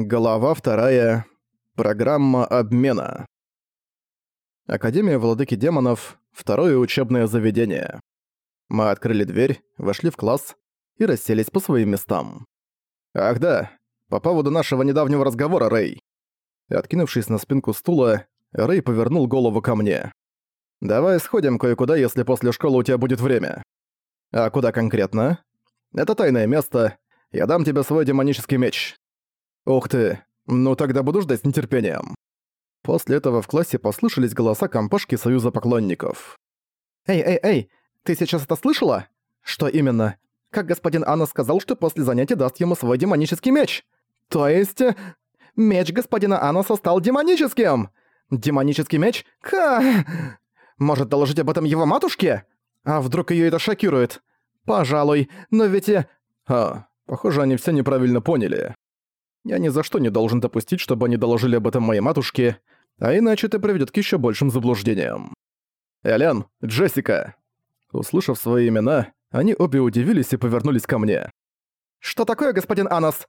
Глава вторая. Программа обмена. Академия Владыки Демонов. Второе учебное заведение. Мы открыли дверь, вошли в класс и расселись по своим местам. Ах да, по поводу нашего недавнего разговора, Рэй. Откинувшись на спинку стула, Рэй повернул голову ко мне. «Давай сходим кое-куда, если после школы у тебя будет время». «А куда конкретно?» «Это тайное место. Я дам тебе свой демонический меч. «Ух ты! Ну тогда буду ждать с нетерпением». После этого в классе послышались голоса компашки Союза поклонников. «Эй, эй, эй! Ты сейчас это слышала?» «Что именно? Как господин Анна сказал, что после занятия даст ему свой демонический меч?» «То есть... Э, меч господина Аноса стал демоническим!» «Демонический меч? Ка... Может доложить об этом его матушке? А вдруг её это шокирует? Пожалуй, но ведь... и. А, похоже, они все неправильно поняли. Я ни за что не должен допустить, чтобы они доложили об этом моей матушке, а иначе это приведет к еще большим заблуждениям. Элен, Джессика. Услышав свои имена, они обе удивились и повернулись ко мне. «Что такое, господин Анас?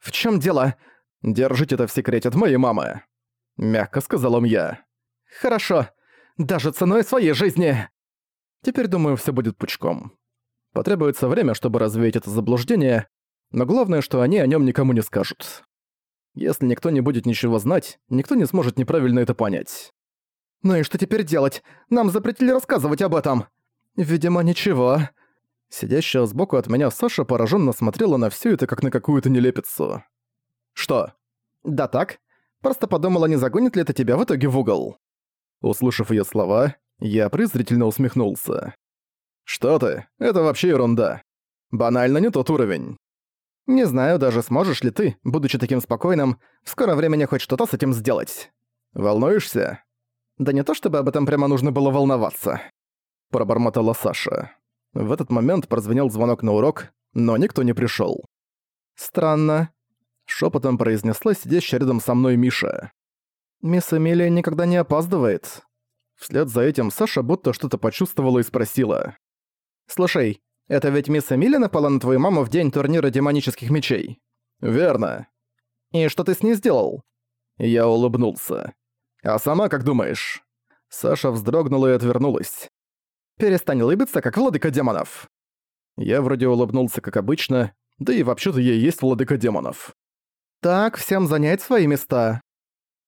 В чем дело?» «Держите это в секрете от моей мамы», — мягко сказал им я. «Хорошо. Даже ценой своей жизни!» Теперь, думаю, все будет пучком. Потребуется время, чтобы развеять это заблуждение, но главное, что они о нем никому не скажут. Если никто не будет ничего знать, никто не сможет неправильно это понять. «Ну и что теперь делать? Нам запретили рассказывать об этом!» «Видимо, ничего». Сидящая сбоку от меня Саша пораженно смотрела на все это как на какую-то нелепицу. «Что?» «Да так. Просто подумала, не загонит ли это тебя в итоге в угол». Услышав ее слова, я презрительно усмехнулся. «Что ты? Это вообще ерунда. Банально не тот уровень. Не знаю даже, сможешь ли ты, будучи таким спокойным, в скором времени хоть что-то с этим сделать. Волнуешься? Да не то чтобы об этом прямо нужно было волноваться. Пробормотала Саша. В этот момент прозвенел звонок на урок, но никто не пришёл. «Странно», — шепотом произнесла сидящая рядом со мной Миша. «Мисс Эмилия никогда не опаздывает». Вслед за этим Саша будто что-то почувствовала и спросила. «Слушай, это ведь мисс Эмили напала на твою маму в день турнира демонических мечей?» «Верно». «И что ты с ней сделал?» Я улыбнулся. «А сама как думаешь?» Саша вздрогнула и отвернулась. «Перестань улыбиться, как владыка демонов!» Я вроде улыбнулся, как обычно, да и вообще-то и есть владыка демонов. «Так, всем занять свои места!»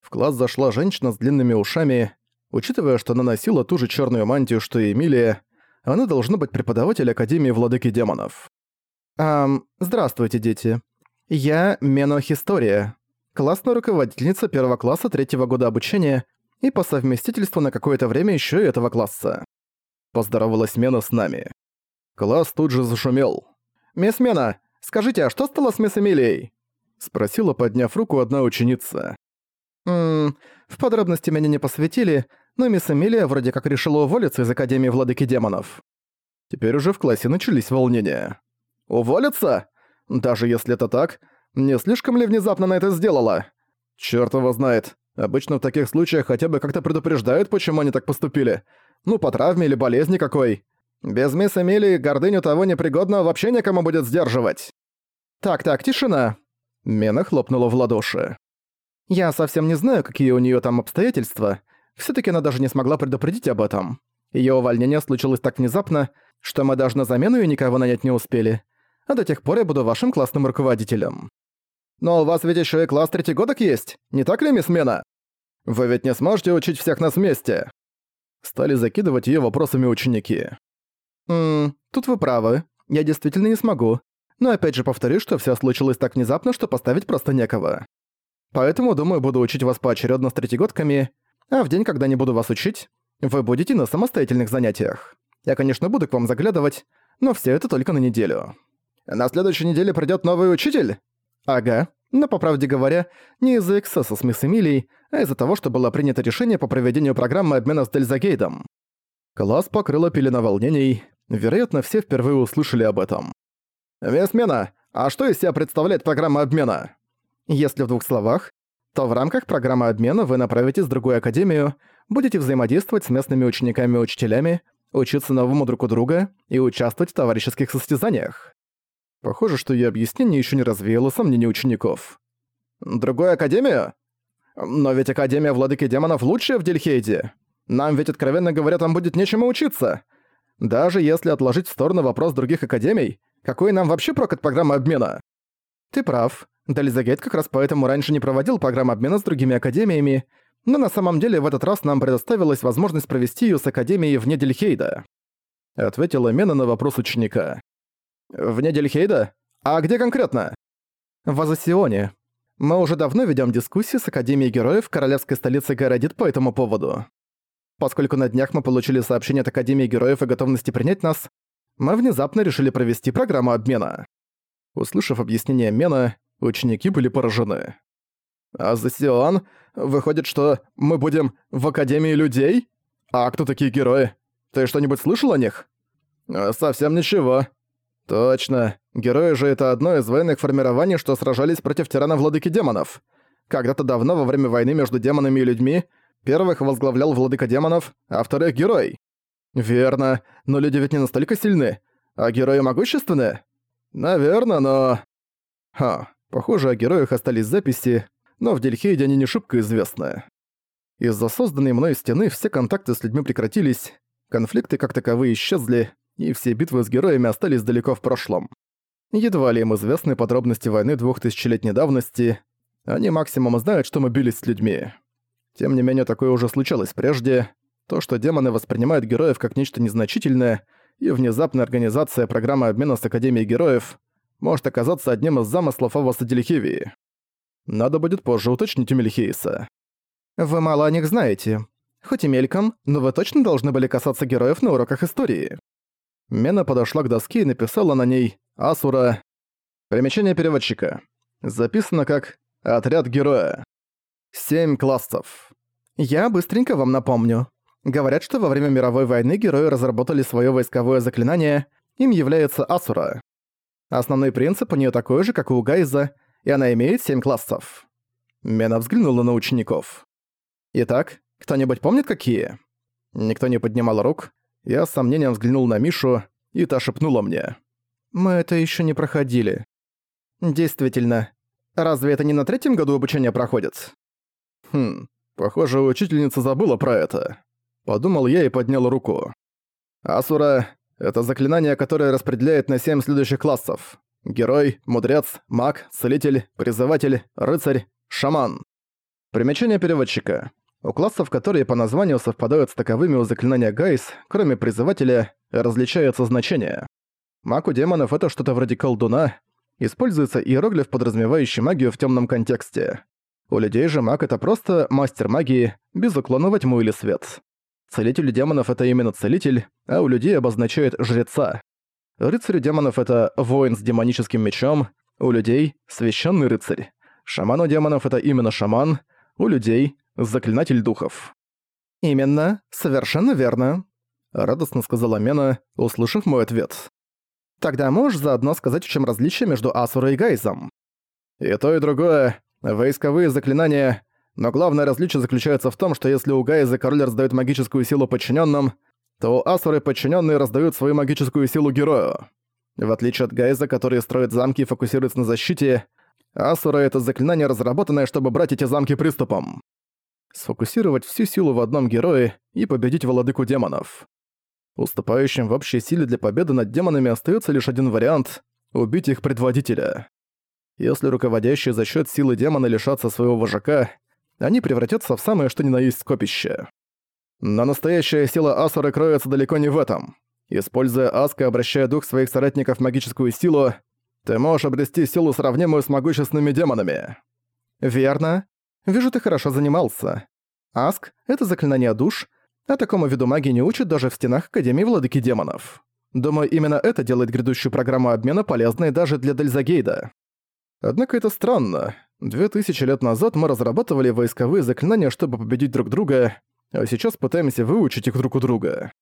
В класс зашла женщина с длинными ушами. Учитывая, что она носила ту же черную мантию, что и Эмилия, она должна быть преподаватель Академии Владыки Демонов. «Ам, здравствуйте, дети. Я Мено Хистория, классная руководительница первого класса третьего года обучения и по совместительству на какое-то время еще и этого класса». Поздоровалась Мена с нами. Класс тут же зашумел. «Мисс Мена, скажите, а что стало с мисс Эмилией?» Спросила, подняв руку, одна ученица. «Ммм, в подробности меня не посвятили, но мисс Эмилия вроде как решила уволиться из Академии Владыки Демонов. Теперь уже в классе начались волнения. «Уволиться? Даже если это так, не слишком ли внезапно на это сделала? Чёрт его знает. Обычно в таких случаях хотя бы как-то предупреждают, почему они так поступили. Ну, по травме или болезни какой. Без мисс Эмилии гордыню того непригодного вообще некому будет сдерживать. Так-так, тишина. Мена хлопнула в ладоши. Я совсем не знаю, какие у неё там обстоятельства, Всё-таки она даже не смогла предупредить об этом. Её увольнение случилось так внезапно, что мы даже на замену её никого нанять не успели. А до тех пор я буду вашим классным руководителем. Но у вас ведь ещё и класс третьегодок есть, не так ли, мисс Мена? Вы ведь не сможете учить всех нас вместе. Стали закидывать её вопросами ученики. Ммм, тут вы правы. Я действительно не смогу. Но опять же повторю, что всё случилось так внезапно, что поставить просто некого. Поэтому, думаю, буду учить вас поочерёдно с третьегодками, а в день, когда не буду вас учить, вы будете на самостоятельных занятиях. Я, конечно, буду к вам заглядывать, но все это только на неделю. На следующей неделе придёт новый учитель? Ага. Но, по правде говоря, не из-за эксцесса с мисс Эмилией, а из-за того, что было принято решение по проведению программы обмена с Дельзагейдом. Класс покрыло пелена волнений. Вероятно, все впервые услышали об этом. «Мисс Мена, а что из себя представляет программа обмена?» Если в двух словах, то в рамках программы обмена вы направитесь в другую академию, будете взаимодействовать с местными учениками и учителями, учиться новому друг у друга и участвовать в товарищеских состязаниях. Похоже, что ее объяснение еще не развеяло сомнений учеников. Другую академию? Но ведь Академия Владыки Демонов лучшая в Дельхейде. Нам ведь, откровенно говоря, там будет нечему учиться. Даже если отложить в сторону вопрос других академий, какой нам вообще прок от программы обмена? Ты прав. Дельзагейт как раз поэтому раньше не проводил программу обмена с другими академиями, но на самом деле в этот раз нам предоставилась возможность провести её с академией вне Дельхейда. Ответила Мена на вопрос ученика. Вне Дельхейда? А где конкретно? В Азосионе. Мы уже давно ведем дискуссии с Академией Героев королевской столицы Городит по этому поводу. Поскольку на днях мы получили сообщение от Академии Героев о готовности принять нас, мы внезапно решили провести программу обмена. Услышав объяснение Мена, ученики были поражены. «А за Сион, выходит, что мы будем в Академии людей? А кто такие герои? Ты что-нибудь слышал о них?» «Э, «Совсем ничего». «Точно. Герои же это одно из военных формирований, что сражались против тирана-владыки демонов. Когда-то давно, во время войны между демонами и людьми, Первых возглавлял владыка демонов, а вторых — герой. Верно, но люди ведь не настолько сильны. А герои могущественны? Наверно, но... Ха, похоже, о героях остались записи, но в Дельхейде они не шибко известны. Из-за созданной мной стены все контакты с людьми прекратились, конфликты как таковые исчезли, и все битвы с героями остались далеко в прошлом. Едва ли им известны подробности войны двухтысячелетней давности, они максимум знают, что мы бились с людьми. Тем не менее, такое уже случалось прежде. То, что демоны воспринимают героев как нечто незначительное, и внезапная организация программы обмена с Академией Героев может оказаться одним из замыслов Аваса Делихевии. Надо будет позже уточнить у Мельхейса. «Вы мало о них знаете. Хоть и мельком, но вы точно должны были касаться героев на уроках истории». Мена подошла к доске и написала на ней «Асура». Примечание переводчика. Записано как «Отряд героя». Семь классов. Я быстренько вам напомню. Говорят, что во время мировой войны герои разработали свое войсковое заклинание, им является Асура. Основной принцип у нее такой же, как у Гайза, и она имеет семь классов. Мена взглянула на учеников. Итак, кто-нибудь помнит какие? Никто не поднимал рук. Я с сомнением взглянул на Мишу, и та шепнула мне. «Мы это еще не проходили». «Действительно. Разве это не на третьем году обучения проходит?» Хм, похоже, учительница забыла про это. Подумал я и поднял руку. Асура — это заклинание, которое распределяет на семь следующих классов. Герой, мудрец, маг, целитель, призыватель, рыцарь, шаман. Примечание переводчика. У классов, которые по названию совпадают с таковыми у заклинания Гайс, кроме призывателя, различаются значения. Маг у демонов — это что-то вроде колдуна, используется иероглиф, подразумевающий магию в темном контексте. У людей же маг — это просто мастер магии, без уклона во тьму или свет. Целитель демонов — это именно целитель, а у людей обозначает жреца. Рыцарь демонов — это воин с демоническим мечом, у людей — священный рыцарь. Шаман у демонов — это именно шаман, у людей — заклинатель духов. «Именно, совершенно верно», — радостно сказала Мена, услышав мой ответ. «Тогда можешь заодно сказать, в чем различие между Асурой и Гайзом?» «И то, и другое Войсковые заклинания, но главное различие заключается в том, что если у Гайза король раздает магическую силу подчиненным, то у Асуры подчиненные раздают свою магическую силу герою. В отличие от Гайза, который строит замки и фокусируется на защите, Асура — это заклинание, разработанное, чтобы брать эти замки приступом. Сфокусировать всю силу в одном герое и победить владыку демонов. Уступающим в общей силе для победы над демонами остается лишь один вариант — убить их предводителя. Если руководящие за счет силы демона лишатся своего вожака, они превратятся в самое что ни на есть скопище. Но настоящая сила Асуры кроется далеко не в этом. Используя Аска, обращая дух своих соратников в магическую силу, ты можешь обрести силу, сравнимую с могущественными демонами. Верно. Вижу, ты хорошо занимался. Аск — это заклинание душ, а такому виду магии не учат даже в стенах Академии Владыки Демонов. Думаю, именно это делает грядущую программу обмена полезной даже для Дельзагейда. Однако это странно. Две тысячи лет назад мы разрабатывали войсковые заклинания, чтобы победить друг друга, а сейчас пытаемся выучить их друг у друга.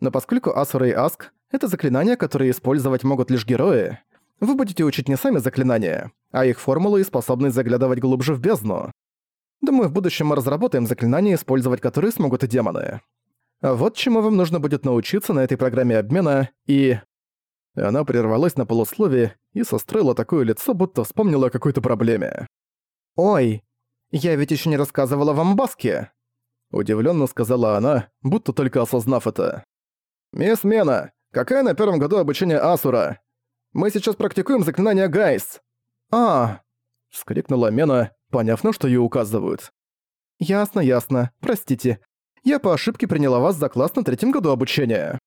Но поскольку Асура и Аск — это заклинания, которые использовать могут лишь герои, вы будете учить не сами заклинания, а их формулы и способность заглядывать глубже в бездну. Думаю, в будущем мы разработаем заклинания, использовать которые смогут и демоны. Вот чему вам нужно будет научиться на этой программе обмена и... Она прервалась на полусловие и состроила такое лицо, будто вспомнила о какой-то проблеме. «Ой, я ведь еще не рассказывала вам Баске!» Удивленно сказала она, будто только осознав это. «Мисс Мена, какая на первом году обучения Асура? Мы сейчас практикуем заклинание Гайс!» «А!» — вскрикнула Мена, поняв, на что ей указывают. «Ясно, ясно. Простите. Я по ошибке приняла вас за класс на третьем году обучения».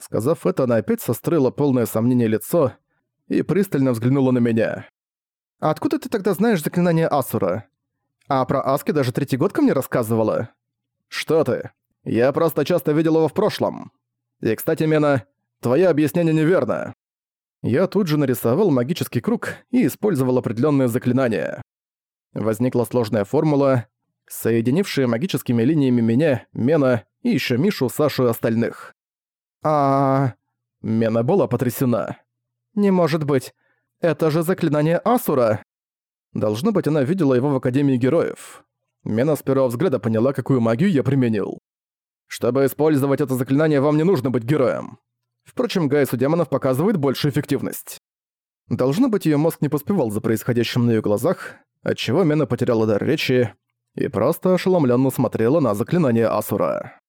Сказав это, она опять состроила полное сомнение лицо и пристально взглянула на меня. «А откуда ты тогда знаешь заклинание Асура? А про Аски даже третий год ко мне рассказывала?» «Что ты? Я просто часто видел его в прошлом. И, кстати, Мена, твое объяснение неверно». Я тут же нарисовал магический круг и использовал определенные заклинания. Возникла сложная формула, соединившая магическими линиями меня, Мена и еще Мишу, Сашу и остальных. А Мена была потрясена. «Не может быть. Это же заклинание Асура!» Должно быть, она видела его в Академии Героев. Мена с первого взгляда поняла, какую магию я применил. Чтобы использовать это заклинание, вам не нужно быть героем. Впрочем, Гайс у демонов показывает большую эффективность. Должно быть, ее мозг не поспевал за происходящим на ее глазах, отчего Мена потеряла дар речи и просто ошеломленно смотрела на заклинание Асура.